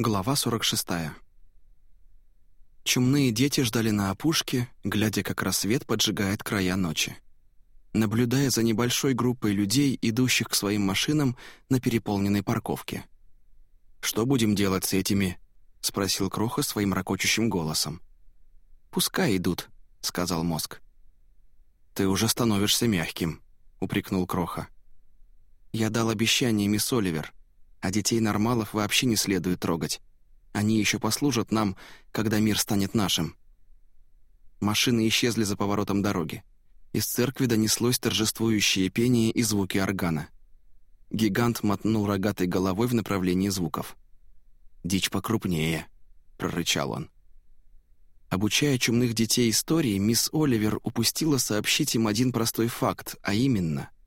Глава 46. Чумные дети ждали на опушке, глядя, как рассвет поджигает края ночи. Наблюдая за небольшой группой людей, идущих к своим машинам на переполненной парковке. «Что будем делать с этими?» — спросил Кроха своим ракочущим голосом. «Пускай идут», — сказал мозг. «Ты уже становишься мягким», — упрекнул Кроха. «Я дал обещание, мисс Оливер а детей нормалов вообще не следует трогать. Они еще послужат нам, когда мир станет нашим». Машины исчезли за поворотом дороги. Из церкви донеслось торжествующее пение и звуки органа. Гигант мотнул рогатой головой в направлении звуков. «Дичь покрупнее», — прорычал он. Обучая чумных детей истории, мисс Оливер упустила сообщить им один простой факт, а именно —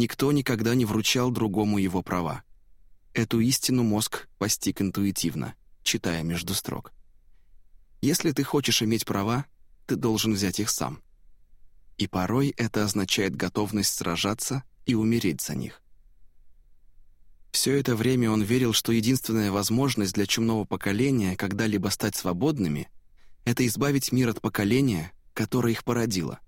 никто никогда не вручал другому его права. Эту истину мозг постиг интуитивно, читая между строк. Если ты хочешь иметь права, ты должен взять их сам. И порой это означает готовность сражаться и умереть за них. Все это время он верил, что единственная возможность для чумного поколения когда-либо стать свободными — это избавить мир от поколения, которое их породило.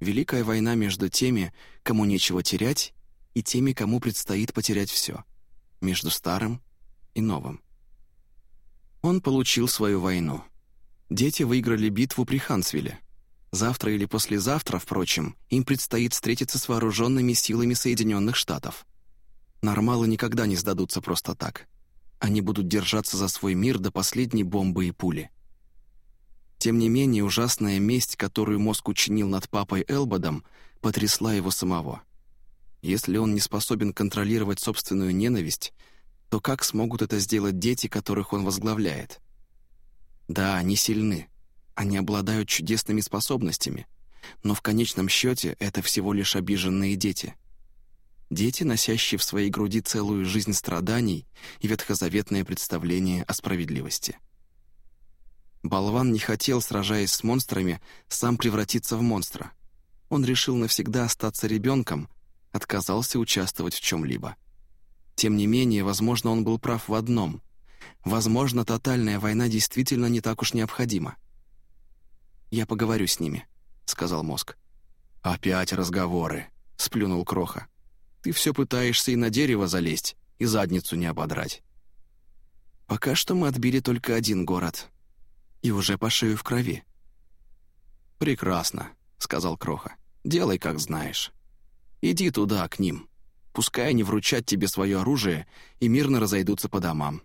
Великая война между теми, кому нечего терять, и теми, кому предстоит потерять все — между старым и новым. Он получил свою войну. Дети выиграли битву при Хансвилле. Завтра или послезавтра, впрочем, им предстоит встретиться с вооруженными силами Соединенных Штатов. Нормалы никогда не сдадутся просто так. Они будут держаться за свой мир до последней бомбы и пули. Тем не менее, ужасная месть, которую мозг учинил над папой Элбодом, потрясла его самого. Если он не способен контролировать собственную ненависть, то как смогут это сделать дети, которых он возглавляет? Да, они сильны. Они обладают чудесными способностями. Но в конечном счете это всего лишь обиженные дети. Дети, носящие в своей груди целую жизнь страданий и ветхозаветное представление о справедливости. Болван не хотел, сражаясь с монстрами, сам превратиться в монстра. Он решил навсегда остаться ребенком, отказался участвовать в чем-либо. Тем не менее, возможно, он был прав в одном. Возможно, тотальная война действительно не так уж необходима. «Я поговорю с ними», — сказал мозг. «Опять разговоры», — сплюнул Кроха. «Ты все пытаешься и на дерево залезть, и задницу не ободрать». «Пока что мы отбили только один город. И уже по шею в крови». «Прекрасно», — сказал Кроха. «Делай, как знаешь». Иди туда, к ним. Пускай они вручат тебе свое оружие и мирно разойдутся по домам».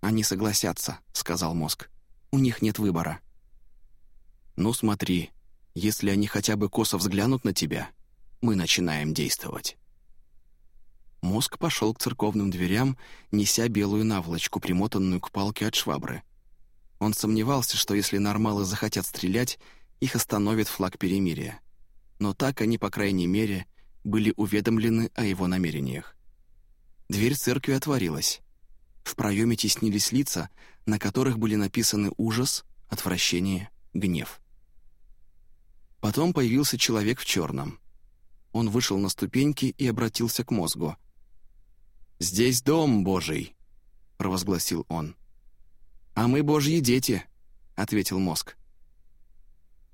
«Они согласятся», — сказал мозг. «У них нет выбора». «Ну смотри, если они хотя бы косо взглянут на тебя, мы начинаем действовать». Мозг пошел к церковным дверям, неся белую наволочку, примотанную к палке от швабры. Он сомневался, что если нормалы захотят стрелять, их остановит флаг перемирия но так они, по крайней мере, были уведомлены о его намерениях. Дверь церкви отворилась. В проеме теснились лица, на которых были написаны ужас, отвращение, гнев. Потом появился человек в черном. Он вышел на ступеньки и обратился к мозгу. «Здесь дом Божий», — провозгласил он. «А мы Божьи дети», — ответил мозг.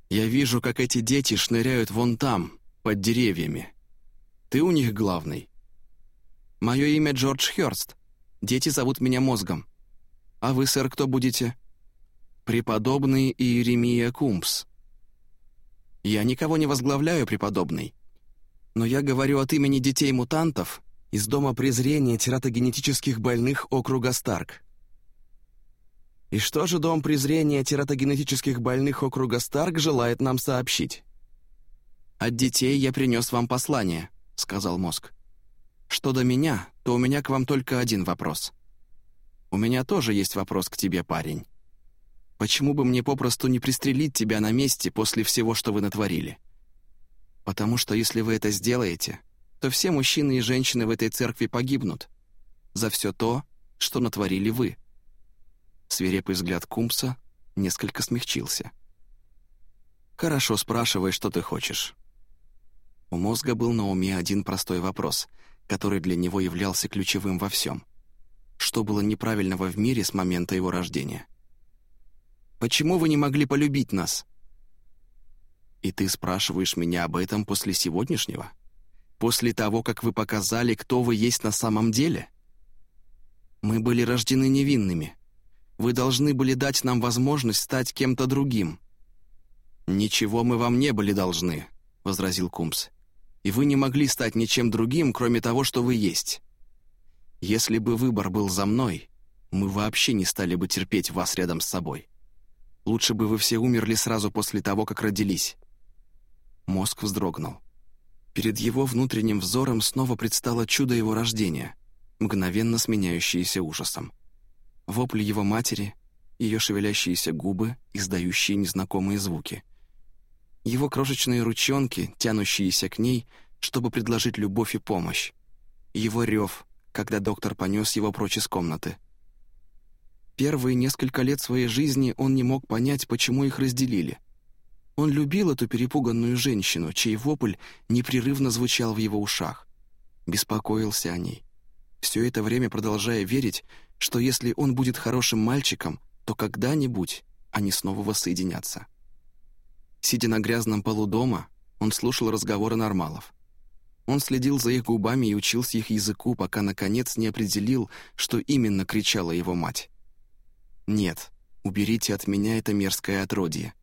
Я вижу, как эти дети шныряют вон там, под деревьями. Ты у них главный. Мое имя Джордж Хёрст. Дети зовут меня мозгом. А вы, сэр, кто будете? Преподобный Иеремия Кумпс. Я никого не возглавляю, преподобный. Но я говорю от имени детей-мутантов из Дома презрения тератогенетических больных округа Старк. И что же Дом презрения тератогенетических больных округа Старк желает нам сообщить? «От детей я принес вам послание», — сказал мозг. «Что до меня, то у меня к вам только один вопрос. У меня тоже есть вопрос к тебе, парень. Почему бы мне попросту не пристрелить тебя на месте после всего, что вы натворили? Потому что если вы это сделаете, то все мужчины и женщины в этой церкви погибнут за все то, что натворили вы». Свирепый взгляд Кумпса несколько смягчился. «Хорошо, спрашивай, что ты хочешь». У мозга был на уме один простой вопрос, который для него являлся ключевым во всем. что было неправильного в мире с момента его рождения. «Почему вы не могли полюбить нас?» «И ты спрашиваешь меня об этом после сегодняшнего? После того, как вы показали, кто вы есть на самом деле?» «Мы были рождены невинными. Вы должны были дать нам возможность стать кем-то другим». «Ничего мы вам не были должны», — возразил Кумс. «И вы не могли стать ничем другим, кроме того, что вы есть. Если бы выбор был за мной, мы вообще не стали бы терпеть вас рядом с собой. Лучше бы вы все умерли сразу после того, как родились». Мозг вздрогнул. Перед его внутренним взором снова предстало чудо его рождения, мгновенно сменяющееся ужасом. Вопль его матери, ее шевелящиеся губы, издающие незнакомые звуки. Его крошечные ручонки, тянущиеся к ней, чтобы предложить любовь и помощь. Его рев, когда доктор понес его прочь из комнаты. Первые несколько лет своей жизни он не мог понять, почему их разделили. Он любил эту перепуганную женщину, чей вопль непрерывно звучал в его ушах. Беспокоился о ней. Все это время продолжая верить, что если он будет хорошим мальчиком, то когда-нибудь они снова воссоединятся. Сидя на грязном полу дома, он слушал разговоры нормалов. Он следил за их губами и учился их языку, пока, наконец, не определил, что именно кричала его мать. «Нет, уберите от меня это мерзкое отродье.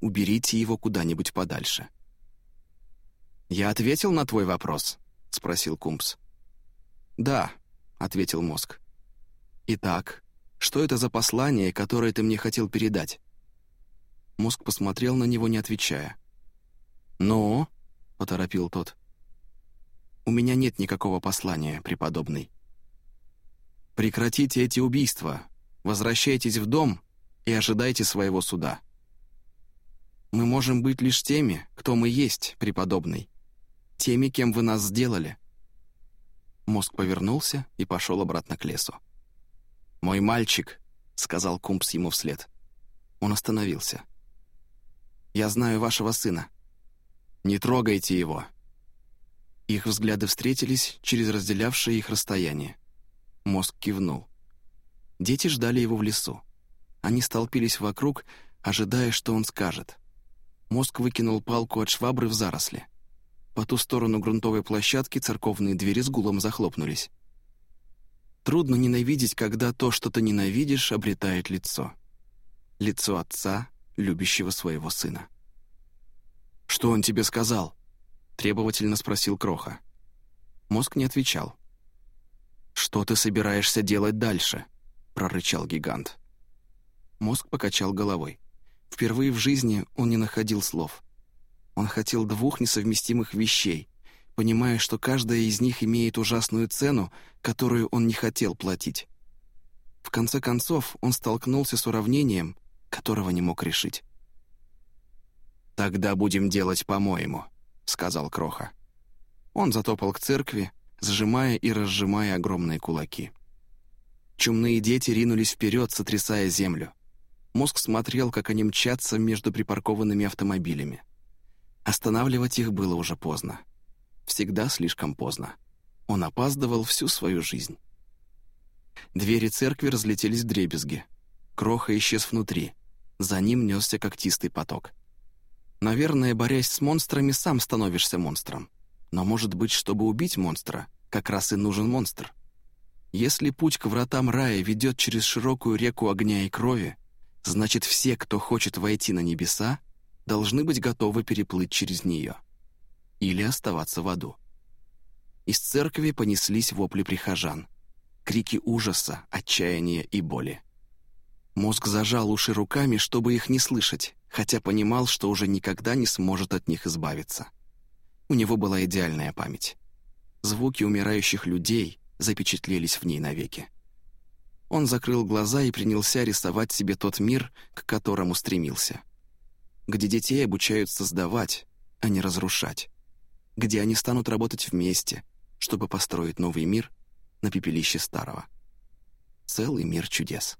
Уберите его куда-нибудь подальше». «Я ответил на твой вопрос?» — спросил Кумпс. «Да», — ответил мозг. «Итак, что это за послание, которое ты мне хотел передать?» Мозг посмотрел на него, не отвечая. «Ну?» — поторопил тот. У меня нет никакого послания, преподобный. Прекратите эти убийства, возвращайтесь в дом и ожидайте своего суда. Мы можем быть лишь теми, кто мы есть, преподобный. Теми, кем вы нас сделали. Мозг повернулся и пошел обратно к лесу. «Мой мальчик», — сказал Кумпс ему вслед. Он остановился. «Я знаю вашего сына. Не трогайте его», их взгляды встретились через разделявшее их расстояние. Мозг кивнул. Дети ждали его в лесу. Они столпились вокруг, ожидая, что он скажет. Мозг выкинул палку от швабры в заросли. По ту сторону грунтовой площадки церковные двери с гулом захлопнулись. Трудно ненавидеть, когда то, что ты ненавидишь, обретает лицо. Лицо отца, любящего своего сына. «Что он тебе сказал?» — требовательно спросил Кроха. Мозг не отвечал. «Что ты собираешься делать дальше?» — прорычал гигант. Мозг покачал головой. Впервые в жизни он не находил слов. Он хотел двух несовместимых вещей, понимая, что каждая из них имеет ужасную цену, которую он не хотел платить. В конце концов, он столкнулся с уравнением, которого не мог решить. «Тогда будем делать по-моему», — сказал Кроха. Он затопал к церкви, сжимая и разжимая огромные кулаки. Чумные дети ринулись вперед, сотрясая землю. Мозг смотрел, как они мчатся между припаркованными автомобилями. Останавливать их было уже поздно. Всегда слишком поздно. Он опаздывал всю свою жизнь. Двери церкви разлетелись в дребезги. Кроха исчез внутри. За ним несся когтистый поток. Наверное, борясь с монстрами, сам становишься монстром. Но, может быть, чтобы убить монстра, как раз и нужен монстр. Если путь к вратам рая ведет через широкую реку огня и крови, значит, все, кто хочет войти на небеса, должны быть готовы переплыть через нее. Или оставаться в аду. Из церкви понеслись вопли прихожан. Крики ужаса, отчаяния и боли. Мозг зажал уши руками, чтобы их не слышать, хотя понимал, что уже никогда не сможет от них избавиться. У него была идеальная память. Звуки умирающих людей запечатлелись в ней навеки. Он закрыл глаза и принялся рисовать себе тот мир, к которому стремился. Где детей обучают создавать, а не разрушать. Где они станут работать вместе, чтобы построить новый мир на пепелище старого. Целый мир чудес.